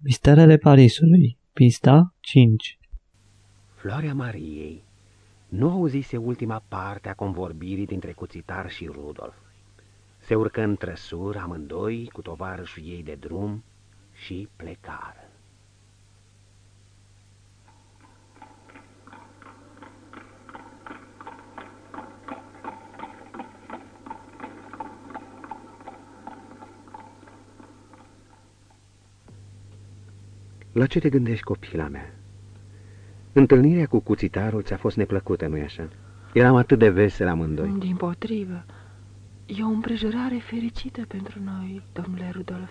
Misterele Parisului, pista 5 Floarea Mariei nu auzise ultima parte a convorbirii dintre Cuțitar și Rudolf. Se urcă în trăsură amândoi cu tovarășul ei de drum și plecară. La ce te gândești, copila mea? Întâlnirea cu cuțitarul ți-a fost neplăcută, nu-i așa? Eram atât de vesel amândoi. Din potrivă, e o împrejurare fericită pentru noi, domnule Rudolf.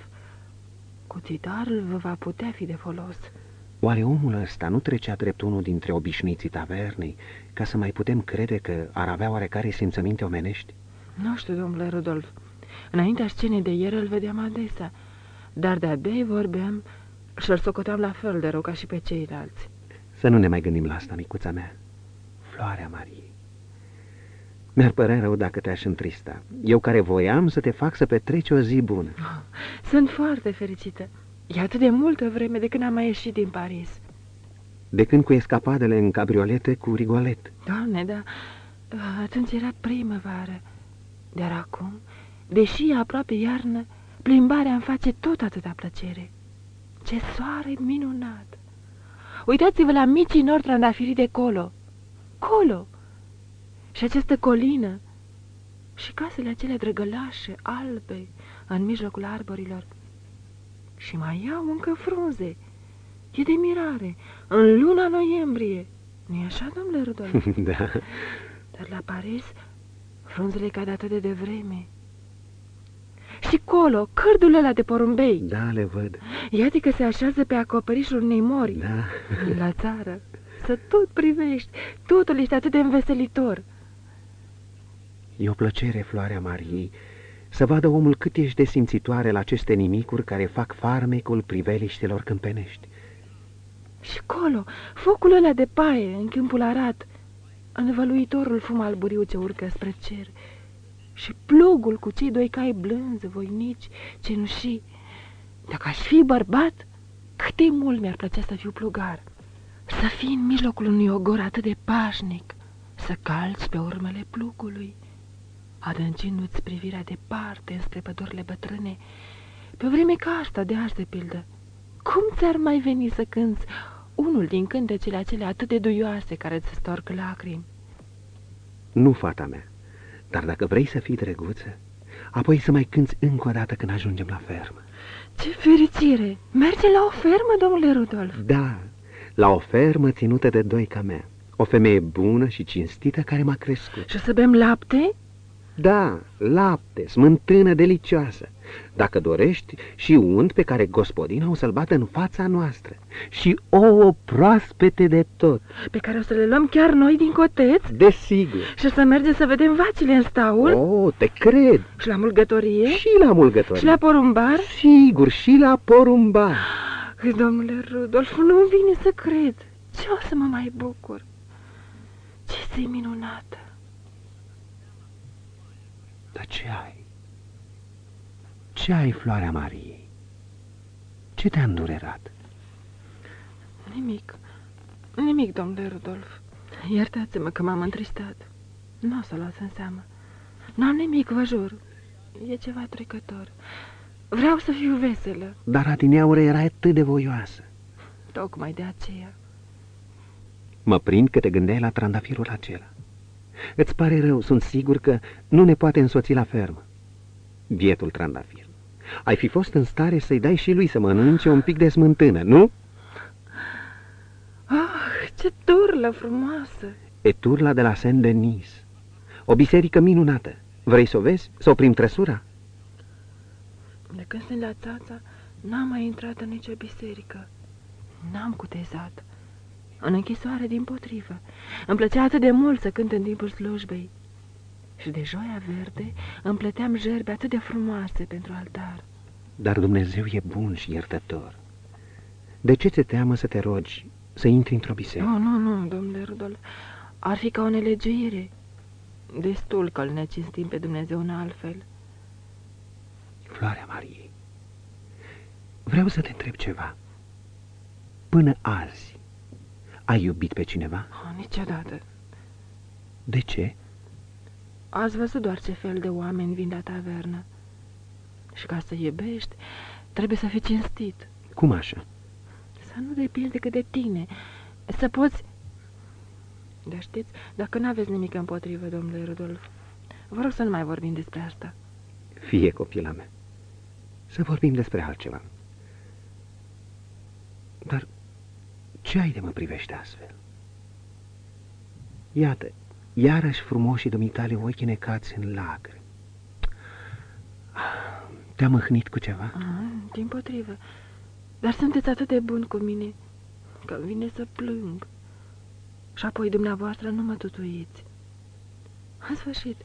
Cuțitarul vă va putea fi de folos. Oare omul ăsta nu trecea drept unul dintre obișnuiții tavernei, ca să mai putem crede că ar avea oarecare simțăminte omenești? Nu știu, domnule Rudolf. Înaintea scenei de ieri îl vedeam adesea, dar de-abia vorbeam și-l socoteam la fel de rău ca și pe ceilalți. Să nu ne mai gândim la asta, micuța mea. Floarea Mariei. Mi-ar părea rău dacă te-aș întrista. Eu care voiam să te fac să petreci o zi bună. Sunt foarte fericită. E atât de multă vreme de când am mai ieșit din Paris. De când cu escapadele în cabriolete cu rigolet. Doamne, da, atunci era primăvară. Dar acum, deși e aproape iarnă, plimbarea îmi face tot atâta plăcere. Ce soare minunat! Uitați-vă la micii nori trandafiri de colo. Colo! Și această colină și casele acelea drăgălașe, albe, în mijlocul arborilor. Și mai iau încă frunze. E de mirare, în luna noiembrie. Nu-i așa, domnule Rudolf? da. Dar la Paris, frunzele cad atât de devreme. Și colo, cârdul ăla de porumbei. Da, le văd. Iată că se așează pe acoperișul unei mori. Da. La țară. Să tot privești. Totul este atât de înveselitor. E o plăcere, Floarea Mariei, să vadă omul cât ești de simțitoare la aceste nimicuri care fac farmecul priveliștelor câmpenești. Și colo, focul ăla de paie în câmpul arat, învăluitorul fum alburiu ce urcă spre cer, și plugul cu cei doi cai blânzi, voinici, cenușii. Dacă aș fi bărbat, cât de mult mi-ar plăcea să fiu plugar, să fii în mijlocul unui ogor atât de pașnic, să calți pe urmele plugului, adâncindu-ți privirea departe înspre pădurile bătrâne, pe vreme ca asta de azi de pildă. Cum ți-ar mai veni să cânți unul din cântecele acelea atât de duioase care îți storc lacrimi? Nu, fata mea, dar dacă vrei să fii drăguță, apoi să mai cânți încă o dată când ajungem la fermă. Ce fericire! Merge la o fermă, domnule Rudolf? Da, la o fermă ținută de doi ca mea. O femeie bună și cinstită care m-a crescut. Și o să bem lapte? Da, lapte, smântână delicioasă. Dacă dorești, și unt pe care gospodina o să-l bată în fața noastră. Și ouă proaspete de tot. Pe care o să le luăm chiar noi din coteț? Desigur. Și o să mergem să vedem vacile în staul? Oh, te cred. Și la mulgătorie? Și la mulgătorie. Și la porumbar? Sigur, și la porumbar. Domnule Rudolf, nu-mi vine să cred. Ce o să mă mai bucur? Ce zi minunată! Dar ce ai? Ce ai, Floarea Mariei? Ce te-a îndurerat? Nimic. Nimic, domnule Rudolf. Iertați-mă că m-am întristat. Nu o să luați în seamă. N-am nimic, vă jur. E ceva trecător. Vreau să fiu veselă. Dar adineaură era atât de voioasă. Tocmai de aceea. Mă prind că te gândeai la trandafirul acela. Îți pare rău, sunt sigur că nu ne poate însoți la fermă. Bietul trandafir. Ai fi fost în stare să-i dai și lui să mănânce un pic de smântână, nu? Ah, ce turlă frumoasă! E turla de la Saint-Denis. O biserică minunată. Vrei să o vezi? Să oprim trăsura? De când sunt la țața, n-am mai intrat în nicio biserică. N-am cutezat. În închisoare, din potrivă. Îmi plăcea atât de mult să cânt în timpul slujbei. Și de joia verde îmi plăteam gerbe atât de frumoase pentru altar. Dar Dumnezeu e bun și iertător. De ce ți teamă să te rogi, să intri într-o biserică? Nu, nu, nu, domnule Rudolf. Ar fi ca o nelegiuire. Destul că îl necinstim pe Dumnezeu în altfel. Floarea Mariei, vreau să te întreb ceva. până azi, ai iubit pe cineva? Oh, niciodată. De ce? Ați văzut doar ce fel de oameni vin la tavernă. Și ca să iubești, trebuie să fii cinstit. Cum așa? Să nu depinzi decât de tine. Să poți... Dar știți, dacă nu aveți nimic împotrivă, domnule Rudolf, vă rog să nu mai vorbim despre asta. Fie, copila mea. Să vorbim despre altceva. Dar ce ai de mă privește astfel? Iată, iarăși frumoșii dumitale ochi necați în lacrimi. Te-a mâhnit cu ceva? Ah, din potrivă. Dar sunteți atât de bun cu mine că îmi vine să plâng. Și apoi dumneavoastră nu mă tutuiți. În sfârșit,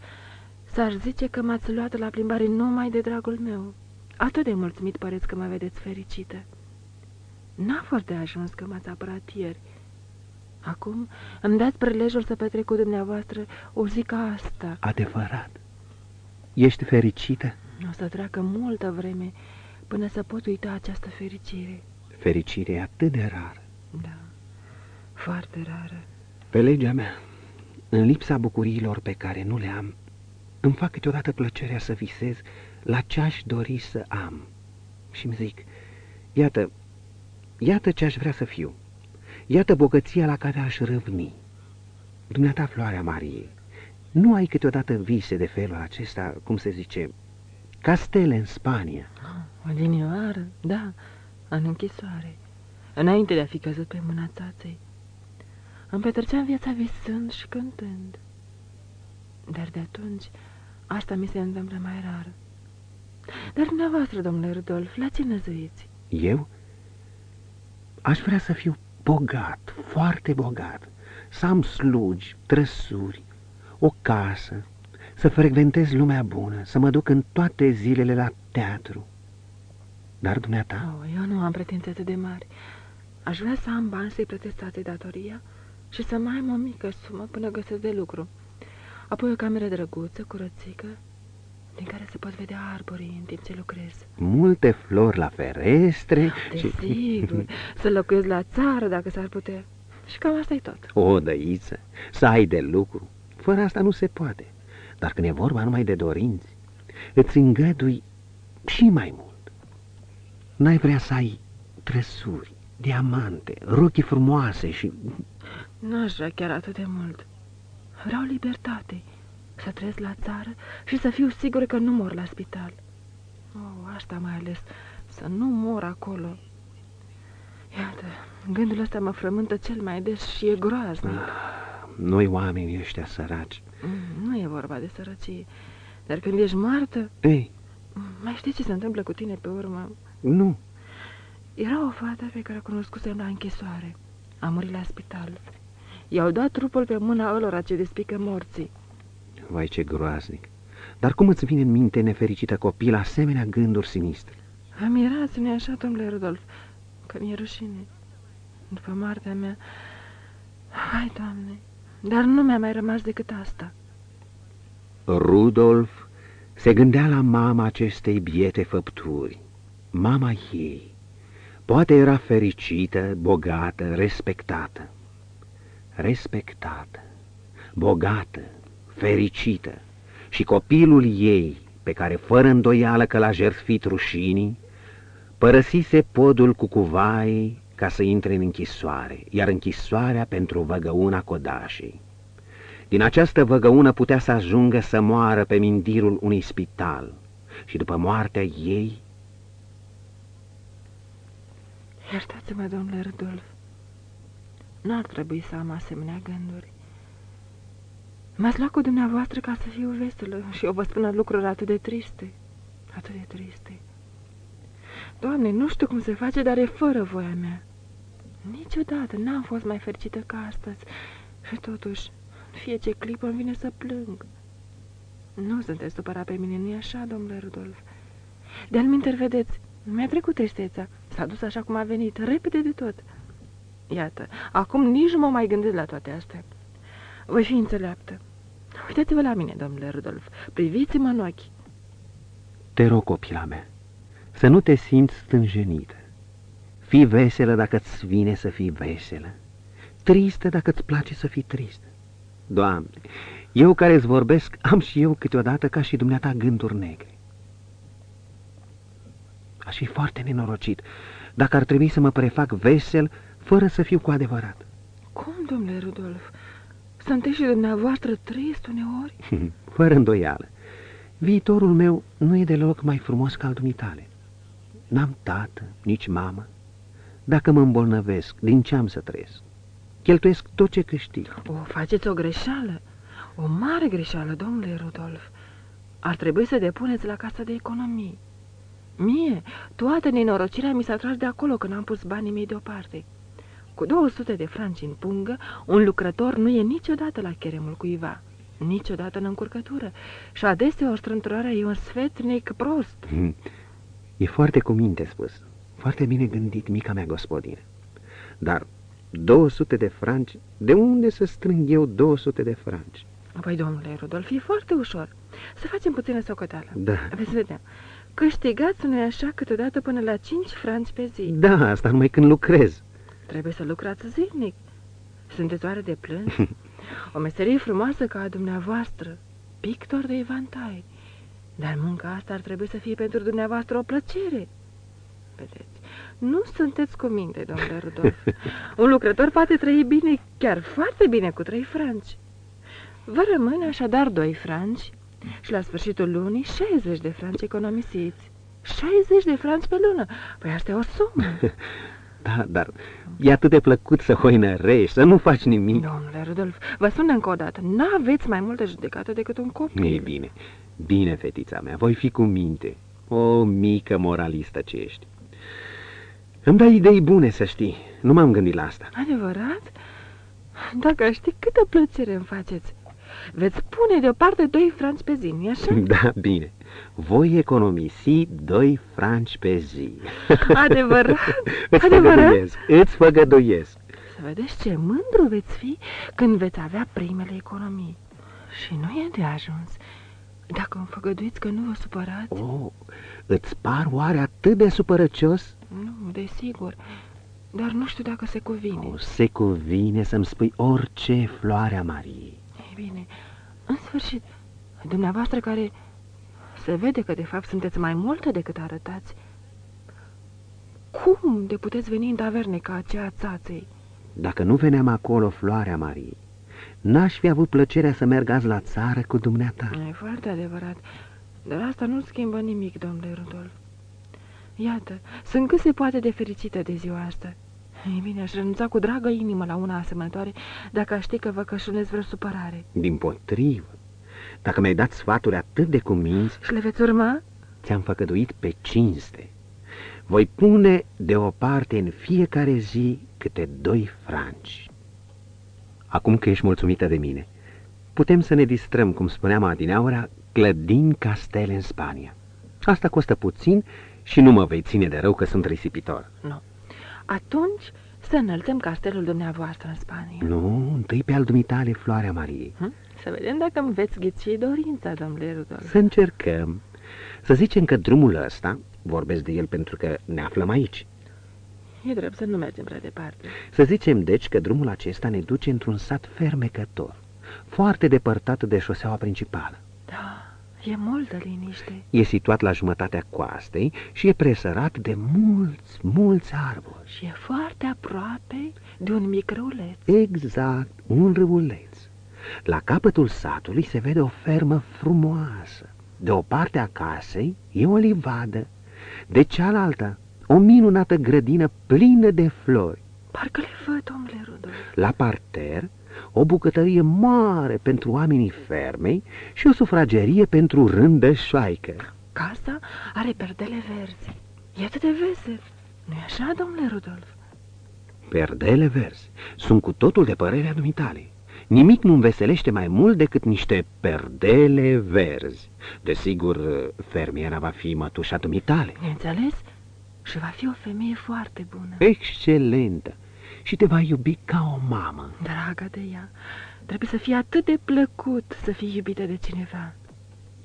s-ar zice că m-ați luat la plimbare numai de dragul meu. Atât de mulțumit păreți că mă vedeți fericită. N-a fost de ajuns că m-ați apărat ieri. Acum îmi dați prelejul să petrec cu dumneavoastră o zi ca asta. Adevărat. Ești fericită? O să treacă multă vreme până să pot uita această fericire. Fericirea e atât de rară. Da, foarte rară. Pe legea mea, în lipsa bucuriilor pe care nu le am, îmi fac câteodată plăcerea să visez la ce aș dori să am. Și îmi zic, iată, iată ce aș vrea să fiu. Iată bogăția la care aș râvni. Dumneata, floarea Mariei, nu ai câteodată vise de felul acesta, cum se zice, castele în Spania? O linioară, da, în închisoare, înainte de a fi căzut pe mâna țaței. Îmi petreceam viața visând și cântând. Dar de atunci, asta mi se întâmplă mai rar. Dar dumneavoastră, domnule Rudolf, la ce năzuiți? Eu? Aș vrea să fiu bogat, foarte bogat, să am slugi, trăsuri, o casă, să frecventez lumea bună, să mă duc în toate zilele la teatru. Dar dumneata? Oh, eu nu am pretenții atât de mari. Aș vrea să am bani să-i plătesc toate datoria și să mai am o mică sumă până găsesc de lucru. Apoi o cameră drăguță, curățică, din care se pot vedea arborii în timp ce lucrez. Multe flori la ferestre Desigur, și... să locuiesc la țară dacă s-ar putea. Și cam asta e tot. O dăiță, să ai de lucru. Fără asta nu se poate. Dar când e vorba numai de dorinți, îți îngădui și mai mult. N-ai vrea să ai trăsuri, diamante, rochii frumoase și... Nu aș vrea chiar atât de mult. Vreau libertate, să trăiesc la țară și să fiu sigură că nu mor la spital. Oh, asta mai ales, să nu mor acolo. Iată, gândul ăsta mă frământă cel mai des și e groaznic. Ah, noi oamenii ăștia săraci. Mm, nu e vorba de sărăcie, dar când ești moartă... Ei? Mai știi ce se întâmplă cu tine pe urmă? Nu. Era o fată pe care o cunoscusem la închisoare. A murit la spital. I-au dat trupul pe mâna ălora ce despică morții. Vai, ce groaznic! Dar cum îți vine în minte, nefericită copil, asemenea gânduri sinistre? Amirați-ne așa, domnule Rudolf, că mi-e rușine. După moartea mea... Hai, Doamne, dar nu mi-a mai rămas decât asta. Rudolf se gândea la mama acestei biete făpturi, mama ei. Poate era fericită, bogată, respectată. Respectată, bogată, fericită și copilul ei, pe care fără îndoială că l-a jertfit rușinii, părăsise podul cu cuvai ca să intre în închisoare, iar închisoarea pentru văgăuna codașei. Din această văgăună putea să ajungă să moară pe mindirul unui spital și după moartea ei... Iertați-mă, domnule Rudolf, n-ar trebui să am asemenea gânduri. M-ați luat cu dumneavoastră ca să fiu veselă și eu vă spun lucruri atât de triste, atât de triste. Doamne, nu știu cum se face, dar e fără voia mea. Niciodată n-am fost mai fericită ca astăzi și totuși, în fie ce clipă îmi vine să plâng. Nu sunteți supărat pe mine, nu-i așa, domnule Rudolf? De-al minter, vedeți, mi-a trecut tristețea, s-a dus așa cum a venit, repede de tot. Iată, acum nici nu mă mai gândesc la toate astea. Voi fi înțeleaptă. Uitați-vă la mine, domnule Rudolf, priviți-mă în ochi. Te rog, copila mea, să nu te simți stânjenită. Fii veselă dacă îți vine să fii veselă, tristă dacă îți place să fii tristă. Doamne, eu care îți vorbesc, am și eu câteodată ca și dumneata gânduri negre. Aș fi foarte nenorocit dacă ar trebui să mă prefac vesel fără să fiu cu adevărat. Cum, domnule Rudolf? Sunteți și dumneavoastră trist uneori? Fără îndoială. Viitorul meu nu e deloc mai frumos ca al dumitale. N-am tată, nici mamă. Dacă mă îmbolnăvesc, din ce am să trăiesc? Cheltuiesc tot ce câștig. O, faceți o greșeală. O mare greșeală, domnule Rudolf. Ar trebui să depuneți la Casa de Economii. Mie, toată nenorocirea mi s-a tras de acolo când am pus banii mei deoparte. Cu 200 de franci în pungă, un lucrător nu e niciodată la cheremul cuiva, niciodată în încurcătură și adeseori strânturarea e un sfetnic prost. Hmm. E foarte cu minte spus, foarte bine gândit, mica mea gospodină. Dar 200 de franci, de unde să strâng eu 200 de franci? Păi, domnule Rudolf, e foarte ușor. Să facem puțină socoteală. Da. Veți vedea. Câștigați, nu așa, câteodată până la 5 franci pe zi. Da, asta numai când lucrez. Trebuie să lucrați zilnic. Sunteți oare de plâns? O meserie frumoasă ca a dumneavoastră, pictor de evantai. Dar munca asta ar trebui să fie pentru dumneavoastră o plăcere. Vedeți, nu sunteți cu minte, domnule Rudolf. Un lucrător poate trăi bine, chiar foarte bine, cu trei franci. Vă rămâne așadar doi franci și la sfârșitul lunii 60 de franci economisiți. 60 de franci pe lună. Păi asta e o sumă. Da, dar e atât de plăcut să hoinărești, să nu faci nimic. Domnule Rudolf, vă spun încă o dată, n-aveți mai multă judecată decât un copil. E bine, bine, fetița mea, voi fi cu minte. O mică moralistă ce ești. Îmi dai idei bune, să știi. Nu m-am gândit la asta. Adevărat? Dacă știi câtă plăcere îmi faceți. Veți pune deoparte doi franci pe zi, nu așa? Da, bine. Voi economisi doi franci pe zi. Adevărat? îți Adevărat? făgăduiesc, îți făgăduiesc. Să vedeți ce mândru veți fi când veți avea primele economii. Și nu e de ajuns. Dacă îmi făgăduiți că nu vă supărați... Oh, îți par oare atât de supărăcios? Nu, desigur. Dar nu știu dacă se cuvine. O, se cuvine să-mi spui orice floare a Mariei. Ei bine, în sfârșit, dumneavoastră care se vede că de fapt sunteți mai multe decât arătați, cum de puteți veni în taverne ca aceea țaței? Dacă nu veneam acolo, floarea Mariei, n-aș fi avut plăcerea să merg azi la țară cu dumneata. E foarte adevărat, dar asta nu schimbă nimic, domnule Rudolf. Iată, sunt cât se poate de fericită de ziua asta. Ei bine, aș renunța cu dragă inimă la una asemănătoare dacă aș ști că vă cășunez vreo supărare. Din potrivă, dacă mi-ai dat sfaturi atât de cuminți, Și le veți urma? ți-am făcăduit pe cinste. Voi pune deoparte în fiecare zi câte doi franci. Acum că ești mulțumită de mine, putem să ne distrăm, cum spuneam adineaura, clădind castele în Spania. Asta costă puțin și nu mă vei ține de rău că sunt risipitor. Nu. Atunci să înălțăm castelul dumneavoastră în Spania. Nu, întâi pe al dumitale Floarea Mariei. Hm? Să vedem dacă îmi veți ghiți dorința, domnule Rudolf. Să încercăm. Să zicem că drumul ăsta, vorbesc de el pentru că ne aflăm aici, E drept să nu mergem prea departe. Să zicem, deci, că drumul acesta ne duce într-un sat fermecător, foarte depărtat de șoseaua principală. Da, e multă liniște. E situat la jumătatea coastei și e presărat de mulți, mulți arbori. Și e foarte aproape de un mic râuleț. Exact, un râuleț. La capătul satului se vede o fermă frumoasă. De o parte a casei e o livadă, de cealaltă o minunată grădină plină de flori. Parcă le văd, domnule Rudolf. La parter, o bucătărie mare pentru oamenii fermei și o sufragerie pentru rândășoaică. Casa are perdele verzi. E atât de vesel. nu e așa, domnule Rudolf? Perdele verzi sunt cu totul de părerea dumitale. Nimic nu înveselește mai mult decât niște perdele verzi. Desigur, fermiera va fi mătușa dumitale. Înțeles? Și va fi o femeie foarte bună. Excelentă! Și te va iubi ca o mamă. Dragă de ea, trebuie să fie atât de plăcut să fii iubită de cineva.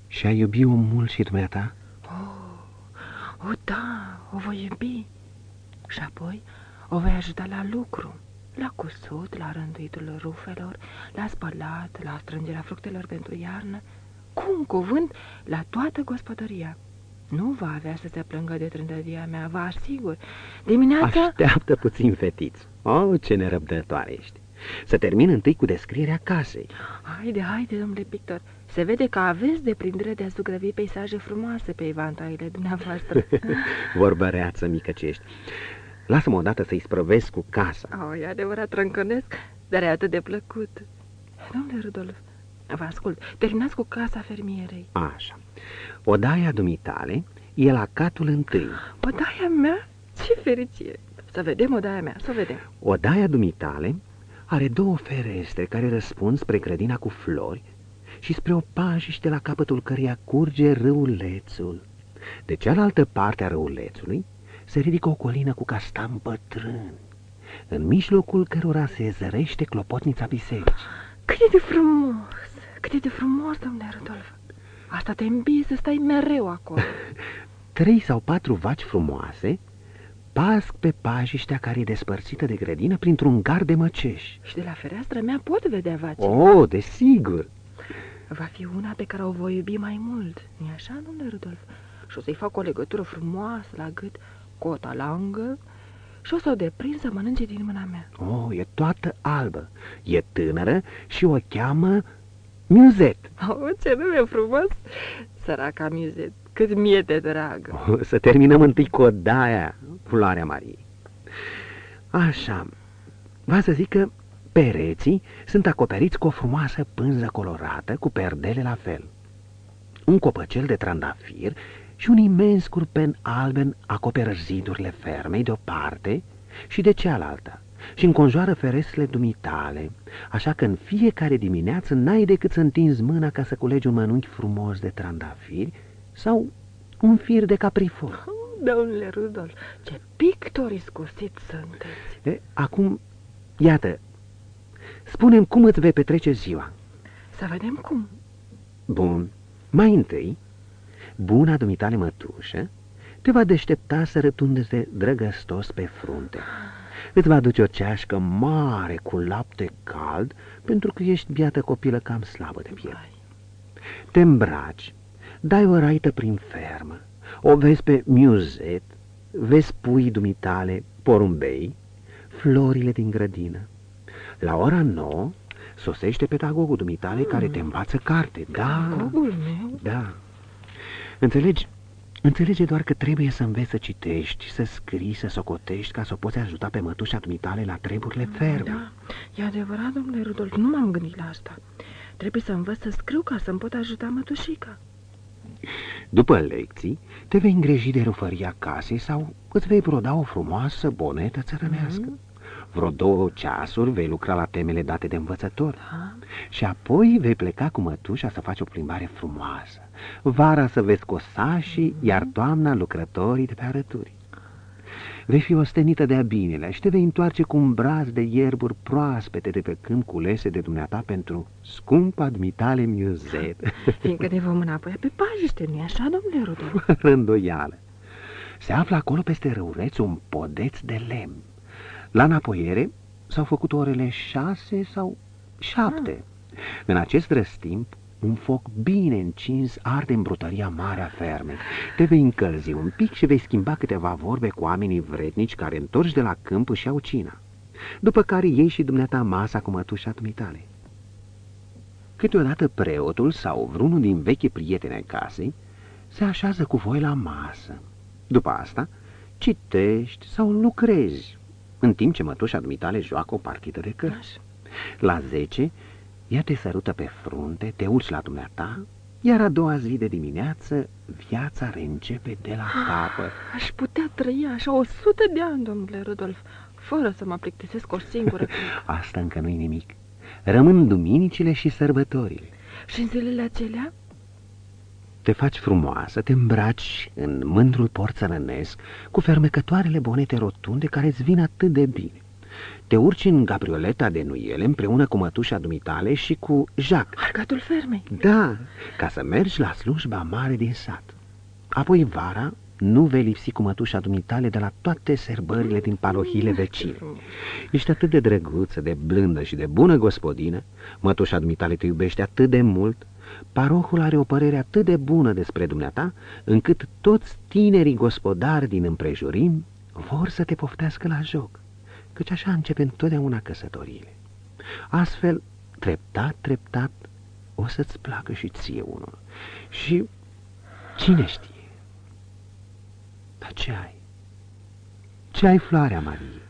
Și ai iubi-o mult și dumneata? Oh, oh da, o voi iubi. Și apoi o vei ajuta la lucru, la cusut, la rânduitul rufelor, la spălat, la strângerea fructelor pentru iarnă, cu un cuvânt, la toată gospodăria. Nu va avea să se plângă de trândăria mea, vă asigur. Dimineața... Așteaptă puțin, fetiț. Oh, ce nerăbdătoare ești. Să termin întâi cu descrierea casei. Haide, haide, domnule pictor. Se vede că aveți deprindere de a zugrăvi peisaje frumoase pe evantaile dumneavoastră. Vorbăreață mică ce ești. Lasă-mă odată să-i sprăvesc cu casa. Oh, e adevărat trâncănesc, dar e atât de plăcut. Domnule Rudolf, vă ascult. Terminați cu casa fermierei. Așa. Odaia dumitale e la catul întâi. Odaia mea? Ce fericire! Să vedem odaia mea, să vedem. Odaia dumitale are două ferestre care răspund spre grădina cu flori și spre o pajiște la capătul căreia curge râulețul. De cealaltă parte a râulețului se ridică o colină cu castan bătrân, în mijlocul cărora se zărește clopotnița bisericii. Cât e de frumos! Cât e de frumos, domnule Rudolf! Asta te îmbie să stai mereu acolo. Trei sau patru vaci frumoase pasc pe pajiștea care e despărțită de grădină printr-un gard de măceși. Și de la fereastra mea pot vedea vaci. Oh, desigur! Va fi una pe care o voi iubi mai mult, nu-i așa, domnule Rudolf? Și o să-i fac o legătură frumoasă la gât, cu o talangă, și o să o deprind să mănânce din mâna mea. Oh, e toată albă, e tânără și o cheamă Muzet. Oh, ce nume frumos! Săraca Muzet, cât mie de dragă. Oh, să terminăm întâi cu odaia, floarea Mariei. Așa, va să zic că pereții sunt acoperiți cu o frumoasă pânză colorată, cu perdele la fel. Un copăcel de trandafir și un imens curpen alben acoperă zidurile fermei de o parte și de cealaltă și înconjoară ferestrele dumitale, așa că în fiecare dimineață n-ai decât să întinzi mâna ca să culegi un mănunchi frumos de trandafiri sau un fir de caprifor. Domnule Rudolf, ce pictori iscusit sunteți! E, acum, iată, spune cum îți vei petrece ziua. Să vedem cum. Bun, mai întâi, buna dumitale mătușă te va deștepta să rătundeze drăgăstos pe frunte. Îți va aduce o ceașcă mare cu lapte cald, pentru că ești biată copilă cam slabă de piele. Te îmbraci, dai o raită prin fermă, o vezi pe muzet, vezi pui dumitale, porumbei, florile din grădină. La ora nouă sosește pedagogul dumitale mm. care te învață carte. Da, pedagogul meu? Da. Înțelegi? Înțelege doar că trebuie să înveți să citești, să scrii, să socotești, ca să o poți ajuta pe mătușa dumitale la treburile ferme. Da, e adevărat, domnule Rudolf, nu m-am gândit la asta. Trebuie să învăț să scriu ca să-mi pot ajuta mătușica. După lecții, te vei îngriji de rufăria casei sau îți vei broda o frumoasă bonetă țărănească. Mm -hmm. Vreo două ceasuri vei lucra la temele date de învățător da. și apoi vei pleca cu mătușa să faci o plimbare frumoasă. Vara să vezi cosașii, mm -hmm. iar toamna lucrătorii de pe arături. Vei fi ostenită de-a binele și te vei întoarce cu un braț de ierburi proaspete de pe câmp culese de dumneata pentru scumpa dumitale muzet. Fiindcă ne vom înapoi pe pajiște, nu-i așa, domnule Rudolf? Rânduială. Se află acolo peste râureț un podeț de lemn. La înapoiere s-au făcut orele șase sau șapte. Ah. În acest răstimp, un foc bine încins arde în brutăria mare a fermei. Te vei încălzi un pic și vei schimba câteva vorbe cu oamenii vrednici care întorci de la câmp și au cina. După care iei și dumneata masa cu mătușa dumitale. Câteodată preotul sau vreunul din vechi prieteni ai casei se așează cu voi la masă. După asta, citești sau lucrezi, în timp ce mătușa dumitale joacă o partidă de cărți. La zece, ea te sărută pe frunte, te urci la dumneata, iar a doua zi de dimineață, viața reîncepe de la ah, capăt. Aș putea trăi așa o sută de ani, domnule Rudolf, fără să mă plictisesc o singură. Asta încă nu-i nimic. Rămân duminicile și sărbătorile. Și în zilele acelea? Te faci frumoasă, te îmbraci în mândrul porțărănesc, cu fermecătoarele bonete rotunde care îți vin atât de bine. Te urci în gabrioleta de nuiele împreună cu mătușa dumitale și cu Jacques. Arcatul fermei. Da, ca să mergi la slujba mare din sat. Apoi vara nu vei lipsi cu mătușa dumitale de la toate serbările din palohile vecine. Ești atât de drăguță, de blândă și de bună gospodină, mătușa dumitale te iubește atât de mult, parohul are o părere atât de bună despre dumneata, încât toți tinerii gospodari din împrejurim vor să te poftească la joc, căci așa începe întotdeauna căsătoriile. Astfel, treptat, treptat, o să-ți placă și ție unul. Și cine știe? Dar ce ai? Ce ai, floarea Marie?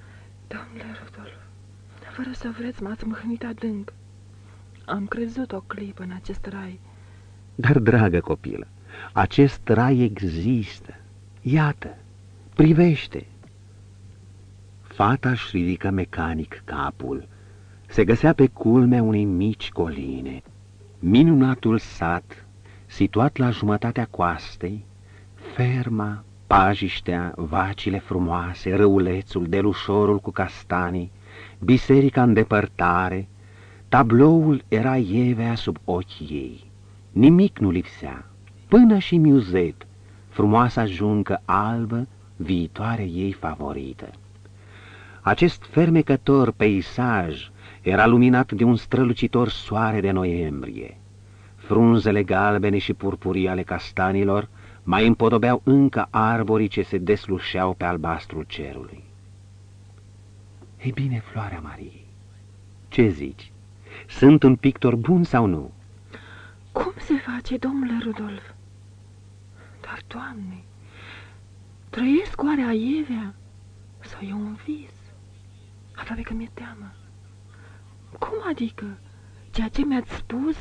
Domnule Rudolf, fără să vreți, m-ați mâhnit adânc. Am crezut o clipă în acest rai. Dar, dragă copilă, acest rai există. Iată, privește. Fata își ridică mecanic capul. Se găsea pe culmea unei mici coline. Minunatul sat, situat la jumătatea coastei, ferma, pajiștea, vacile frumoase, râulețul, delușorul cu castanii, biserica în depărtare, tabloul era ievea sub ochii ei. Nimic nu lipsea, până și miuzet, frumoasa juncă albă, viitoare ei favorită. Acest fermecător peisaj era luminat de un strălucitor soare de noiembrie. Frunzele galbene și purpurii ale castanilor mai împodobeau încă arborii ce se deslușeau pe albastrul cerului. Ei bine, Floarea Mariei, ce zici? Sunt un pictor bun sau nu? Cum se face, domnule Rudolf? Dar, Doamne, trăiesc oare aievea sau e un vis? Aproape că mi-e teamă. Cum adică? Ceea ce mi-ați spus...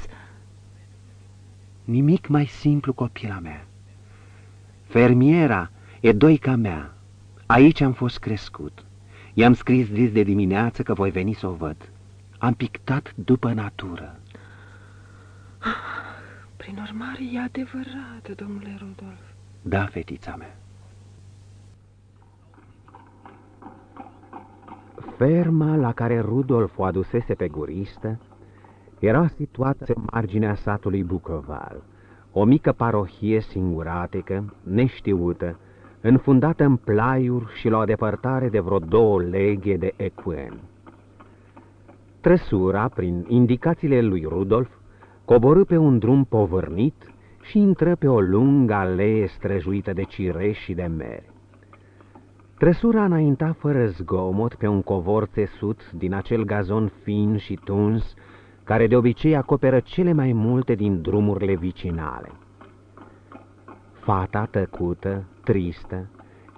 Nimic mai simplu, copila mea. Fermiera e doica mea. Aici am fost crescut. I-am scris zis de dimineață că voi veni să o văd. Am pictat după natură. Prin urmare, e adevărat, domnule Rudolf. Da, fetița mea. Ferma la care Rudolf o adusese pe guristă era situată în marginea satului Bucoval, o mică parohie singuratică, neștiută, înfundată în plaiuri și la o depărtare de vreo două leghe de Equen. Trăsura, prin indicațiile lui Rudolf, coborâ pe un drum povârnit și intră pe o lungă alee străjuită de cireși și de mere. Trăsura înainta fără zgomot pe un covor țesut din acel gazon fin și tuns, care de obicei acoperă cele mai multe din drumurile vicinale. Fata tăcută, tristă,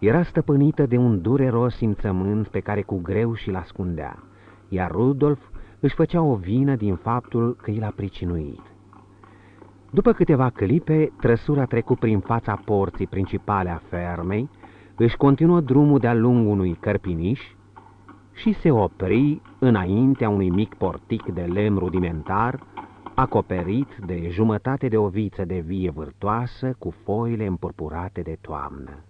era stăpânită de un dureros simțământ pe care cu greu și-l ascundea, iar Rudolf își făcea o vină din faptul că i l-a pricinuit. După câteva clipe, trăsura trecut prin fața porții principale a fermei, își continuă drumul de-a lungul unui cărpiniș și se opri înaintea unui mic portic de lemn rudimentar, acoperit de jumătate de o viță de vie vârtoasă cu foile împurpurate de toamnă.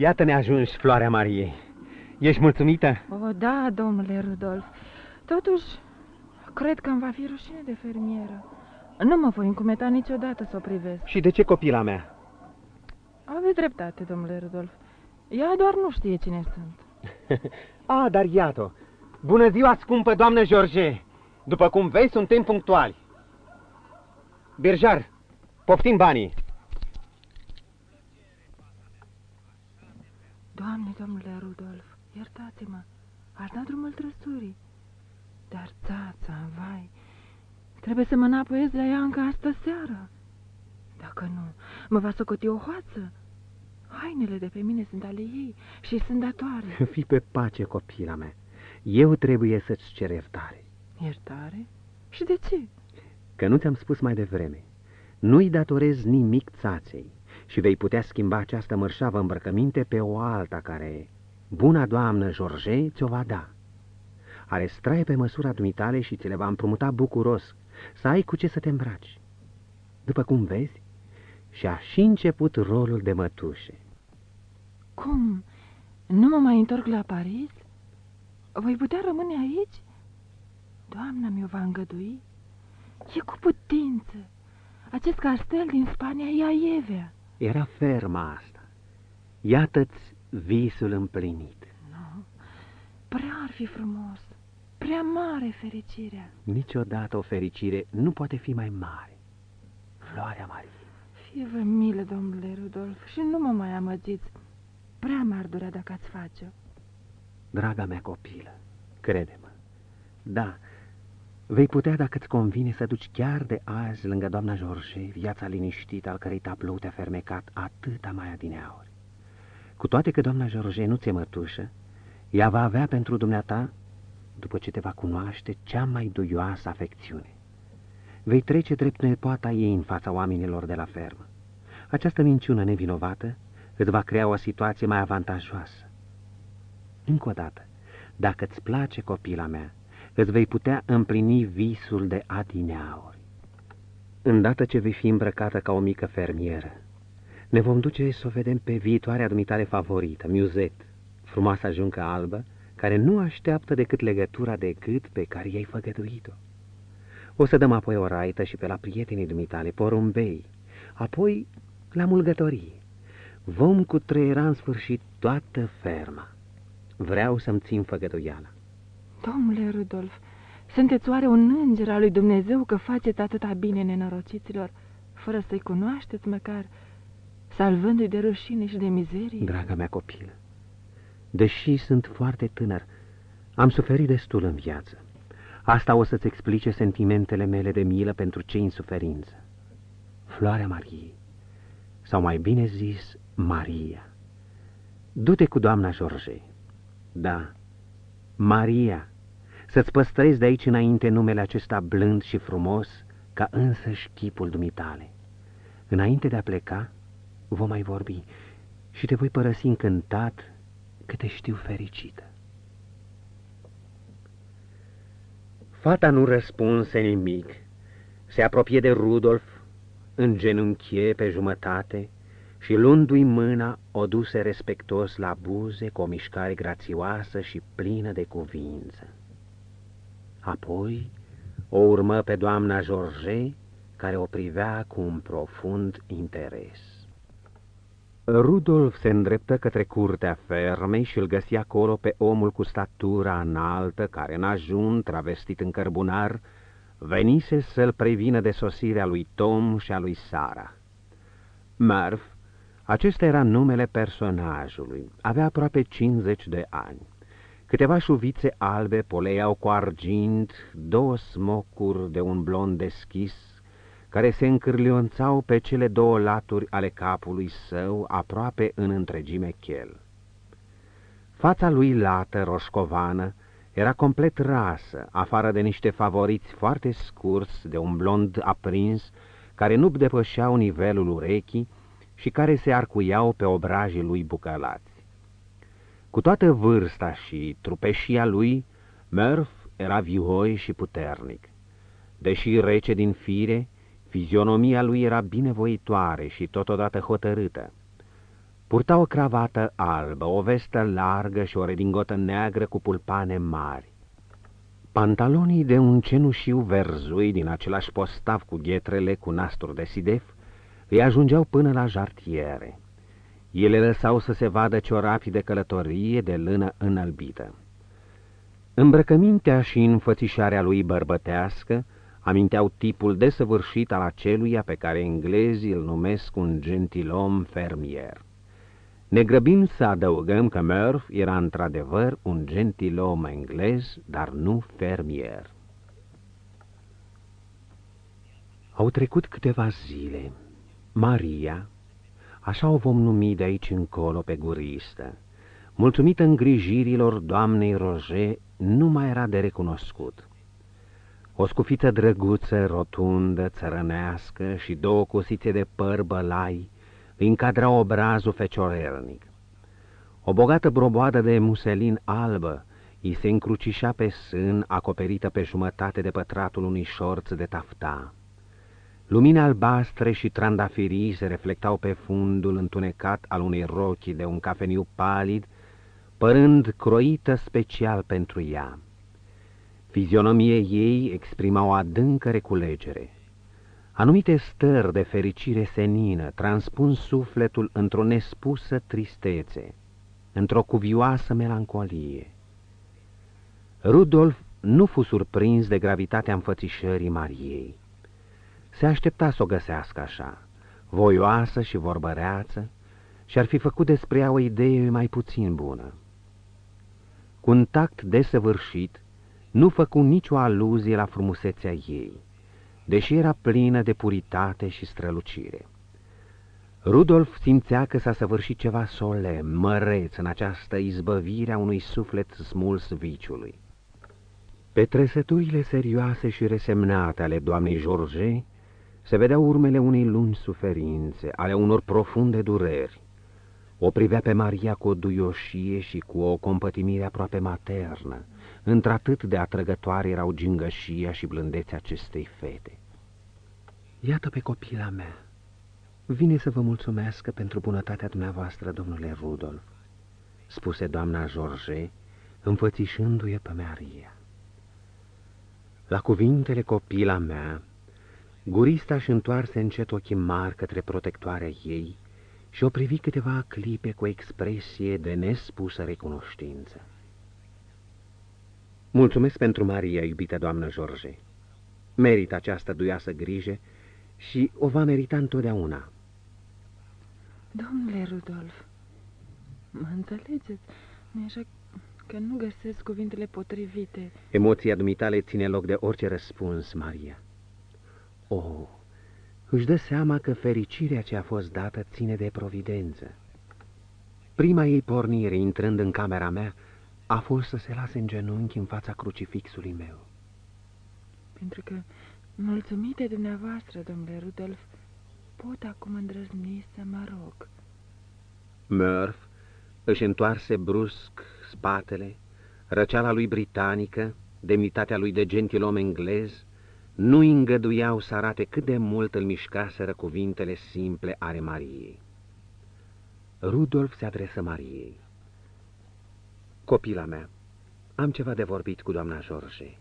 Iată ne ajungi, Floarea Mariei. Ești mulțumită? O, da, domnule Rudolf. Totuși, cred că îmi va fi rușine de fermieră. Nu mă voi încumeta niciodată să o privesc. Și de ce copila mea? Aveți dreptate, domnule Rudolf. Ea doar nu știe cine sunt. A, dar iată Bună ziua, scumpă doamnă George! După cum vezi, suntem punctuali. Birjar, poftim banii. Doamne, domnule Rudolf, iertați-mă, aș da drumul trăsurii. Dar țața, vai, trebuie să mă înapoiez la ea încă astă seară. Dacă nu, mă va socoti o hoață. Hainele de pe mine sunt ale ei și sunt datoare. Fii pe pace, copila mea. Eu trebuie să-ți cer iertare. Iertare? Și de ce? Că nu ți-am spus mai devreme. Nu-i datorez nimic țaței și vei putea schimba această mărșavă îmbrăcăminte pe o alta care, buna doamnă George, ți-o va da. Are straie pe măsura dumitale și ți le va împrumuta bucuros, să ai cu ce să te îmbraci. După cum vezi, și-a și început rolul de mătușe. Cum? Nu mă mai întorc la Paris? Voi putea rămâne aici? Doamna mi-o va îngădui? E cu putință. Acest castel din Spania e aievea. Era ferma asta. Iată-ți visul împlinit. Nu, prea ar fi frumos, prea mare fericirea. Niciodată o fericire nu poate fi mai mare. Floarea Marie. Fie-vă milă, domnule Rudolf, și nu mă mai amăgiți. Prea m-ar durea dacă ați face-o. Draga mea copilă, crede-mă. Da, vei putea, dacă îți convine, să duci chiar de azi lângă doamna George viața liniștită al cărei tablou te-a fermecat atâta mai adineauri. Cu toate că doamna George nu ți-e mătușă, ea va avea pentru dumneata, după ce te va cunoaște, cea mai duioasă afecțiune. Vei trece drept nepoata ei în fața oamenilor de la fermă. Această minciună nevinovată îți va crea o situație mai avantajoasă. Încă o dată, dacă îți place copila mea, îți vei putea împlini visul de adineauri. Îndată ce vei fi îmbrăcată ca o mică fermieră, ne vom duce să o vedem pe viitoarea dumitare favorită, Muzet, frumoasa juncă albă, care nu așteaptă decât legătura de gât pe care i-ai făgăduit-o. O să dăm apoi o raită și pe la prietenii dumitale, porumbei, apoi la mulgătorie. Vom cutreiera în sfârșit toată ferma. Vreau să-mi țin făgăduiala. Domnule Rudolf, sunteți oare un înger al lui Dumnezeu că faceți atâta bine nenorociților, fără să-i cunoașteți măcar, salvându-i de rușine și de mizerie? Draga mea copilă, deși sunt foarte tânăr, am suferit destul în viață. Asta o să-ți explice sentimentele mele de milă pentru cei în suferință. Floarea Mariei, sau mai bine zis, Maria. Du-te cu doamna George. Da, Maria, să-ți păstrezi de aici înainte numele acesta blând și frumos, ca însăși chipul dumitale. Înainte de a pleca, vom mai vorbi și te voi părăsi încântat că te știu fericită. Fata nu răspunse nimic. Se apropie de Rudolf, îngenunchie pe jumătate și luându-i mâna o duse respectos la buze cu o mișcare grațioasă și plină de cuvință. Apoi o urmă pe doamna George, care o privea cu un profund interes. Rudolf se îndreptă către curtea fermei și îl găsi acolo pe omul cu statura înaltă, care în ajun, travestit în cărbunar, venise să-l prevină de sosirea lui Tom și a lui Sara. Murph, acesta era numele personajului, avea aproape 50 de ani. Câteva șuvițe albe poleiau cu argint, două smocuri de un blond deschis, care se încârlionțau pe cele două laturi ale capului său, aproape în întregime chel. Fața lui lată, roșcovană, era complet rasă, afară de niște favoriți foarte scurți, de un blond aprins, care nu depășeau nivelul urechii și care se arcuiau pe obrajii lui bucălați. Cu toată vârsta și trupeșia lui, Murph era vioi și puternic. Deși rece din fire, Fizionomia lui era binevoitoare și totodată hotărâtă. Purta o cravată albă, o vestă largă și o redingotă neagră cu pulpane mari. Pantalonii de un cenușiu verzui din același postav cu ghetrele cu nasturi de sidef îi ajungeau până la jartiere. Ele lăsau să se vadă ciorapii de călătorie de lână înălbită. Îmbrăcămintea și înfățișarea lui bărbătească aminteau tipul desăvârșit al aceluia pe care englezii îl numesc un gentilom fermier. Ne grăbim să adăugăm că Murph era într-adevăr un gentilom englez, dar nu fermier. Au trecut câteva zile. Maria, așa o vom numi de aici încolo pe guristă, mulțumită îngrijirilor doamnei Roger, nu mai era de recunoscut. O scufiță drăguță, rotundă, țărănească și două cosițe de păr bălai îi încadra obrazul feciorelnic. O bogată broboadă de muselin albă îi se încrucișa pe sân, acoperită pe jumătate de pătratul unui șorț de tafta. Lumina albastre și trandafirii se reflectau pe fundul întunecat al unei rochii de un cafeniu palid, părând croită special pentru ea. Fizionomie ei exprima o adâncă reculegere. Anumite stări de fericire senină transpun sufletul într-o nespusă tristețe, într-o cuvioasă melancolie. Rudolf nu fu surprins de gravitatea înfățișării Mariei. Se aștepta să o găsească așa, voioasă și vorbăreață, și ar fi făcut despre ea o idee mai puțin bună. Cu un tact desăvârșit, nu făcu nicio aluzie la frumusețea ei, deși era plină de puritate și strălucire. Rudolf simțea că s-a săvârșit ceva solemn, măreț în această izbăvire a unui suflet smuls viciului. Pe trăsăturile serioase și resemnate ale doamnei George se vedeau urmele unei lungi suferințe, ale unor profunde dureri. O privea pe Maria cu o duioșie și cu o compătimire aproape maternă, într-atât de atrăgătoare erau gingășia și blândețea acestei fete. Iată pe copila mea, vine să vă mulțumesc pentru bunătatea dumneavoastră, domnule Rudolf, spuse doamna George, înfățișându-i pe Maria. La cuvintele copila mea, gurista și întoarse încet ochii mari către protectoarea ei și o privi câteva clipe cu expresie de nespusă recunoștință. Mulțumesc pentru Maria, iubită doamnă George. Merită această duioasă grijă și o va merita întotdeauna. Domnule Rudolf, mă înțelegeți? nu așa că nu găsesc cuvintele potrivite. Emoția dumitale ține loc de orice răspuns, Maria. Oh, își dă seama că fericirea ce a fost dată ține de providență. Prima ei pornire, intrând în camera mea, a fost să se lase în genunchi în fața crucifixului meu. Pentru că, mulțumite dumneavoastră, domnule Rudolf, pot acum îndrăzni să mă rog. Murph își întoarse brusc spatele, răceala lui britanică, demnitatea lui de gentilom englez, nu îngăduiau să arate cât de mult îl mișcaseră cuvintele simple ale Mariei. Rudolf se adresă Mariei. Copila mea, am ceva de vorbit cu doamna George.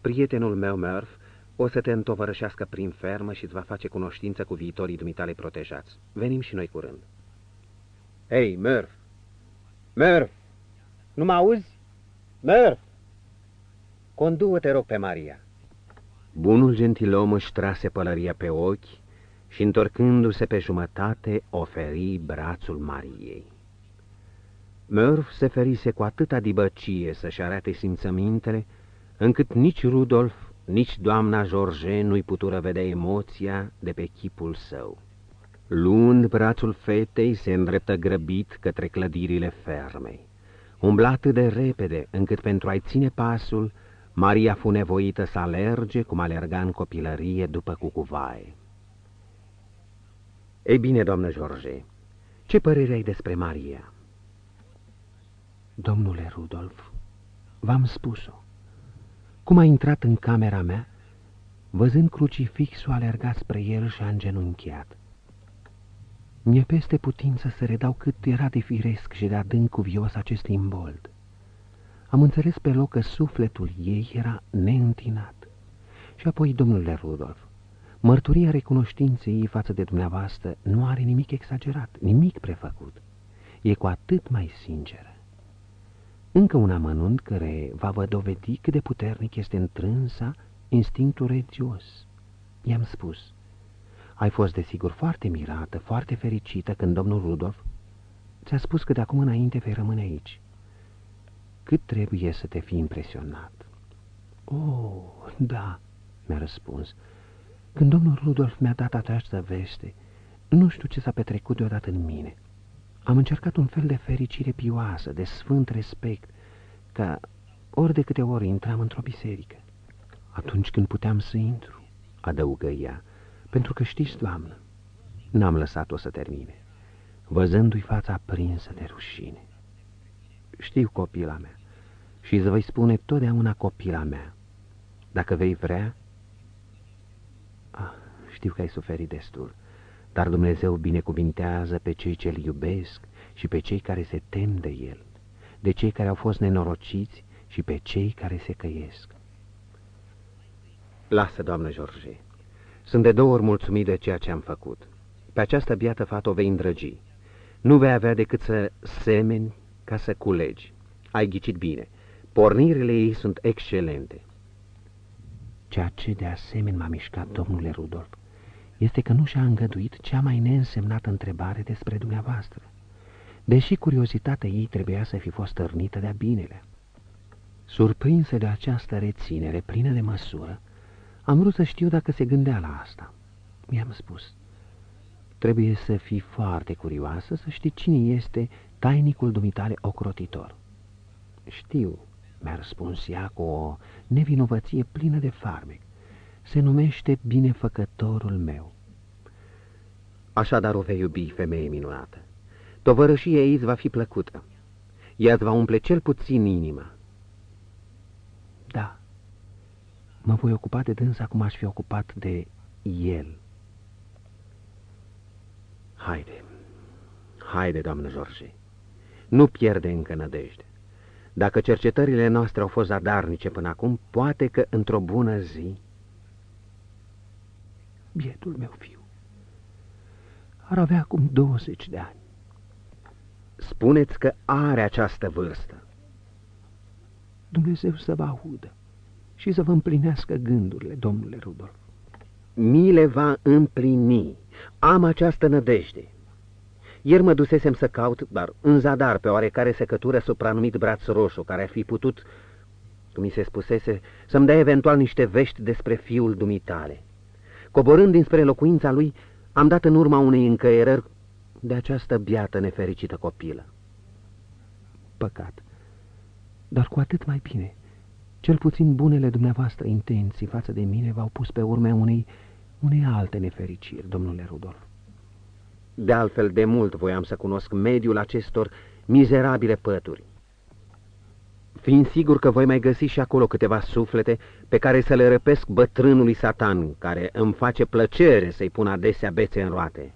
Prietenul meu, Murph, o să te întovărășească prin fermă și îți va face cunoștință cu viitorii dumitale protejați. Venim și noi curând. Hei, Murph! Murph! Nu mă auzi? Murph! Conduă, te rog, pe Maria. Bunul gentilom își trase pălăria pe ochi și, întorcându-se pe jumătate, oferi brațul Mariei. Murph se ferise cu atâta dibăcie să-și arate simțămintele, încât nici Rudolf, nici doamna George nu-i putură vedea emoția de pe chipul său. Luând brațul fetei, se îndreptă grăbit către clădirile fermei. Umbla atât de repede, încât pentru a-i ține pasul, Maria fu nevoită să alerge cum alerga în copilărie după cucuvaie. Ei bine, doamnă George, ce părere ai despre Maria? Domnule Rudolf, v-am spus-o. Cum a intrat în camera mea, văzând crucifixul, alerga spre el și a îngenunchiat. Mi-e peste putință să redau cât era de firesc și de adânc cuvios acest imbold. Am înțeles pe loc că sufletul ei era neîntinat. Și apoi, domnule Rudolf, mărturia recunoștinței ei față de dumneavoastră nu are nimic exagerat, nimic prefăcut. E cu atât mai sinceră. Încă un amănunt care va vă dovedi cât de puternic este întrânsa instinctul regios. I-am spus, ai fost desigur foarte mirată, foarte fericită când domnul Rudolf ți-a spus că de acum înainte vei rămâne aici. Cât trebuie să te fi impresionat? Oh, da, mi-a răspuns. Când domnul Rudolf mi-a dat această veste, nu știu ce s-a petrecut deodată în mine. Am încercat un fel de fericire pioasă, de sfânt respect, ca ori de câte ori intram într-o biserică. Atunci când puteam să intru, adăugă ea, pentru că știți, doamnă, N-am lăsat-o să termine, văzându-i fața prinsă de rușine. Știu copila mea și îți voi spune totdeauna copila mea. Dacă vei vrea... Ah, știu că ai suferit destul, dar Dumnezeu binecuvintează pe cei ce-L iubesc și pe cei care se tem de El, de cei care au fost nenorociți și pe cei care se căiesc. Lasă, doamnă George, sunt de două ori mulțumit de ceea ce am făcut. Pe această biată fată o vei îndrăgi. Nu vei avea decât să semeni ca să culegi. Ai ghicit bine. Pornirile ei sunt excelente. Ceea ce de asemenea m-a mișcat, domnule Rudolf, este că nu și-a îngăduit cea mai neînsemnată întrebare despre dumneavoastră, deși curiozitatea ei trebuia să fi fost tărnită de-a binele. Surprinsă de această reținere plină de măsură, am vrut să știu dacă se gândea la asta. Mi-am spus, trebuie să fii foarte curioasă să știi cine este tainicul dumitale ocrotitor. Știu, mi-a răspuns ea cu o nevinovăție plină de farmec. Se numește binefăcătorul meu. Așadar o vei iubi, femeie minunată. Tovărășia ei îți va fi plăcută. Ea îți va umple cel puțin inima. Da, mă voi ocupa de dânsa cum aș fi ocupat de el. Haide, haide, doamnă George, nu pierde încă nădejde. Dacă cercetările noastre au fost zadarnice până acum, poate că într-o bună zi... Bietul meu fiu ar avea acum 20 de ani. Spuneți că are această vârstă. Dumnezeu să vă audă și să vă împlinească gândurile, domnule Rudolf. Mi le va împlini. Am această nădejde. Ieri mă dusesem să caut, dar în zadar, pe oarecare secătură supranumit braț roșu, care ar fi putut, cum mi se spusese, să-mi dea eventual niște vești despre fiul dumitale. Coborând dinspre locuința lui, am dat în urma unei încăierări de această biată nefericită copilă. Păcat, dar cu atât mai bine. Cel puțin bunele dumneavoastră intenții față de mine v-au pus pe urme unei, unei alte nefericiri, domnule Rudolf. De altfel, de mult voiam să cunosc mediul acestor mizerabile pături. Fiind sigur că voi mai găsi și acolo câteva suflete pe care să le răpesc bătrânului satan, care îmi face plăcere să-i pun adesea bețe în roate,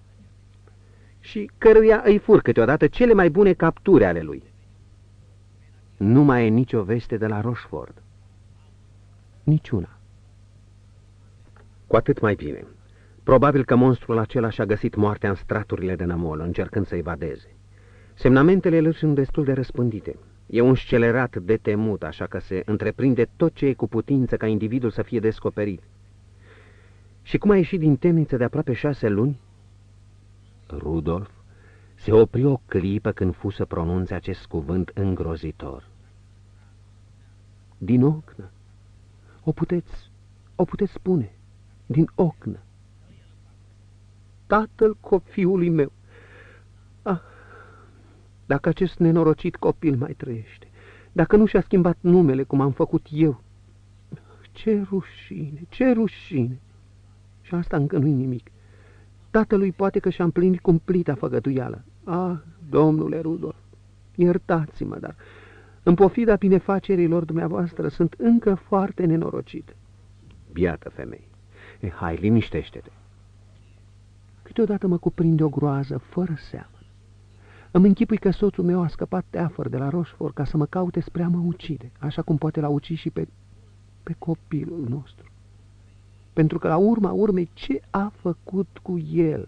și căruia îi fur câteodată cele mai bune capturi ale lui. Nu mai e nicio veste de la Rochefort. Niciuna. Cu atât mai bine. Probabil că monstrul acela și-a găsit moartea în straturile de nămol, încercând să evadeze. Semnamentele lui sunt destul de răspândite. E un scelerat de temut, așa că se întreprinde tot ce e cu putință ca individul să fie descoperit. Și cum a ieșit din temniță de aproape șase luni? Rudolf se opri o clipă când fu să pronunțe acest cuvânt îngrozitor. Din ocnă. O puteți, o puteți spune. Din ocnă tatăl copilului meu. Ah, dacă acest nenorocit copil mai trăiește, dacă nu și-a schimbat numele cum am făcut eu, ce rușine, ce rușine! Și asta încă nu-i nimic. Tatălui poate că și-a împlinit cumplita făgătuială. Ah, domnule Rudolf, iertați-mă, dar în pofida binefacerilor dumneavoastră sunt încă foarte nenorocit. Biată femei, e, hai, liniștește-te. Câteodată mă cuprinde o groază fără seamă. Îmi închipui că soțul meu a scăpat teafăr de la Roșfor ca să mă caute spre a mă ucide, așa cum poate l-a ucis și pe, pe copilul nostru. Pentru că la urma urmei ce a făcut cu el?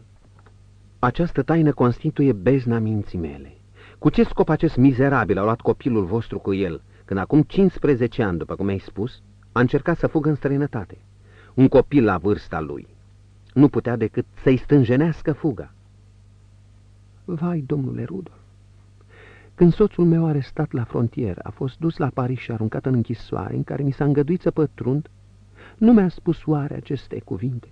Această taină constituie bezna minții mele. Cu ce scop acest mizerabil a luat copilul vostru cu el, când acum 15 ani, după cum ai spus, a încercat să fugă în străinătate? Un copil la vârsta lui, nu putea decât să-i stânjenească fuga. Vai, domnule Rudolf, când soțul meu arestat la frontieră a fost dus la Paris și aruncat în închisoare în care mi s-a îngăduit să pătrund, nu mi-a spus oare aceste cuvinte.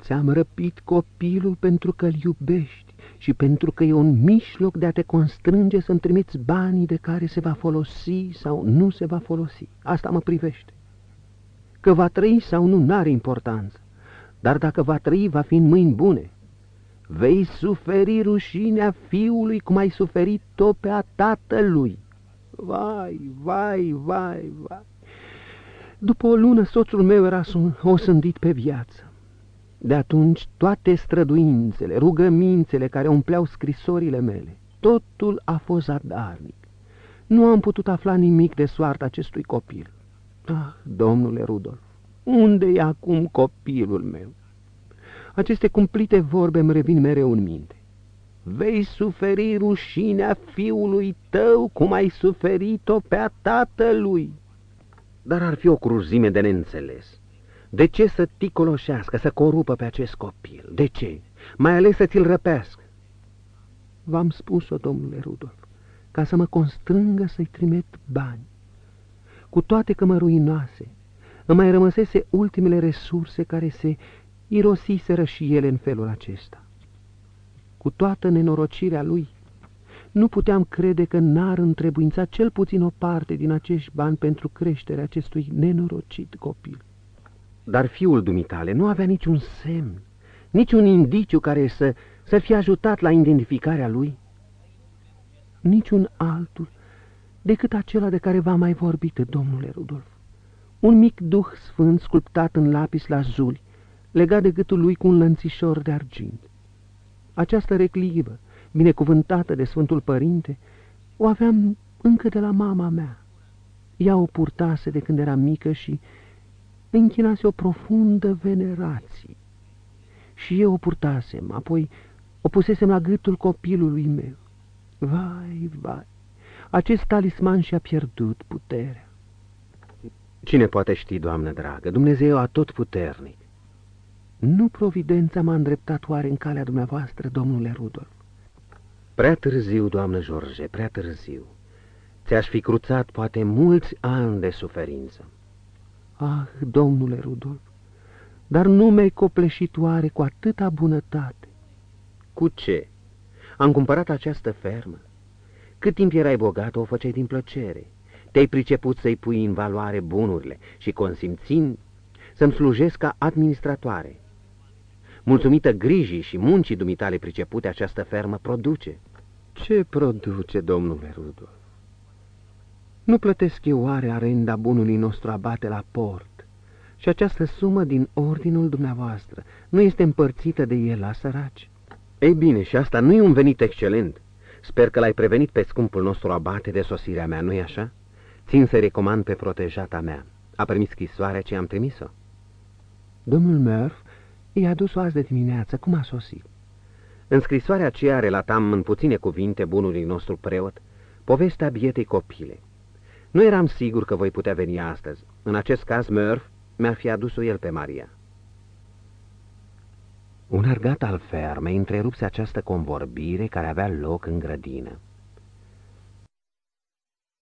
Ți-am răpit copilul pentru că îl iubești și pentru că e un mijloc de a te constrânge să-mi trimiți banii de care se va folosi sau nu se va folosi. Asta mă privește. Că va trăi sau nu, n-are importanță dar dacă va trăi, va fi în mâini bune. vei suferi rușinea fiului cum ai suferit-o pe a tatălui. Vai, vai, vai, vai. După o lună, soțul meu era osândit pe viață. De atunci, toate străduințele, rugămințele care umpleau scrisorile mele, totul a fost zadarnic. Nu am putut afla nimic de soarta acestui copil. Ah, domnule Rudolf, unde e acum copilul meu? Aceste cumplite vorbe îmi revin mereu în minte. Vei suferi rușinea fiului tău cum ai suferit-o pe a tatălui. Dar ar fi o cruzime de neînțeles. De ce să ticoloșească, să corupă pe acest copil? De ce? Mai ales să ți-l răpească? V-am spus-o, domnule Rudolf, ca să mă constrângă să-i trimit bani. Cu toate că mă ruinoase, îmi mai rămăsese ultimele resurse care se irosiseră și ele în felul acesta. Cu toată nenorocirea lui, nu puteam crede că n-ar întrebuința cel puțin o parte din acești bani pentru creșterea acestui nenorocit copil. Dar fiul dumitale nu avea niciun semn, niciun indiciu care să, să fie ajutat la identificarea lui. Niciun altul decât acela de care v-am mai vorbit, domnule Rudolf. Un mic duh sfânt sculptat în lapis la zuli, legat de gâtul lui cu un lănțișor de argint. Această reclivă, binecuvântată de Sfântul Părinte, o aveam încă de la mama mea. Ea o purtase de când era mică și închinase o profundă venerație. Și eu o purtasem, apoi o pusesem la gâtul copilului meu. Vai, vai, acest talisman și-a pierdut puterea. Cine poate ști, doamnă dragă, Dumnezeu a tot puternic. Nu providența m-a îndreptat oare în calea dumneavoastră, domnule Rudolf? Prea târziu, doamnă George, prea târziu. Ți-aș fi cruțat poate mulți ani de suferință. Ah, domnule Rudolf, dar nu mi-ai copleșit oare cu atâta bunătate? Cu ce? Am cumpărat această fermă. Cât timp erai bogat, o făceai din plăcere. Te-ai priceput să-i pui în valoare bunurile și consimțind să-mi slujesc ca administratoare. Mulțumită grijii și muncii dumitale pricepute, această fermă produce. Ce produce, domnule Rudolf? Nu plătesc eu oare arenda bunului nostru abate la port și această sumă din ordinul dumneavoastră nu este împărțită de el la săraci? Ei bine, și asta nu e un venit excelent. Sper că l-ai prevenit pe scumpul nostru abate de sosirea mea, nu-i așa? Țin să recomand pe protejata mea. A primit scrisoarea ce am trimis-o? Domnul Murph i-a dus-o azi de dimineață. Cum a sosit? În scrisoarea aceea relatam în puține cuvinte bunului nostru preot povestea bietei copile. Nu eram sigur că voi putea veni astăzi. În acest caz, Murph mi-ar fi adus-o el pe Maria. Un argat al fermei întrerupse această convorbire care avea loc în grădină.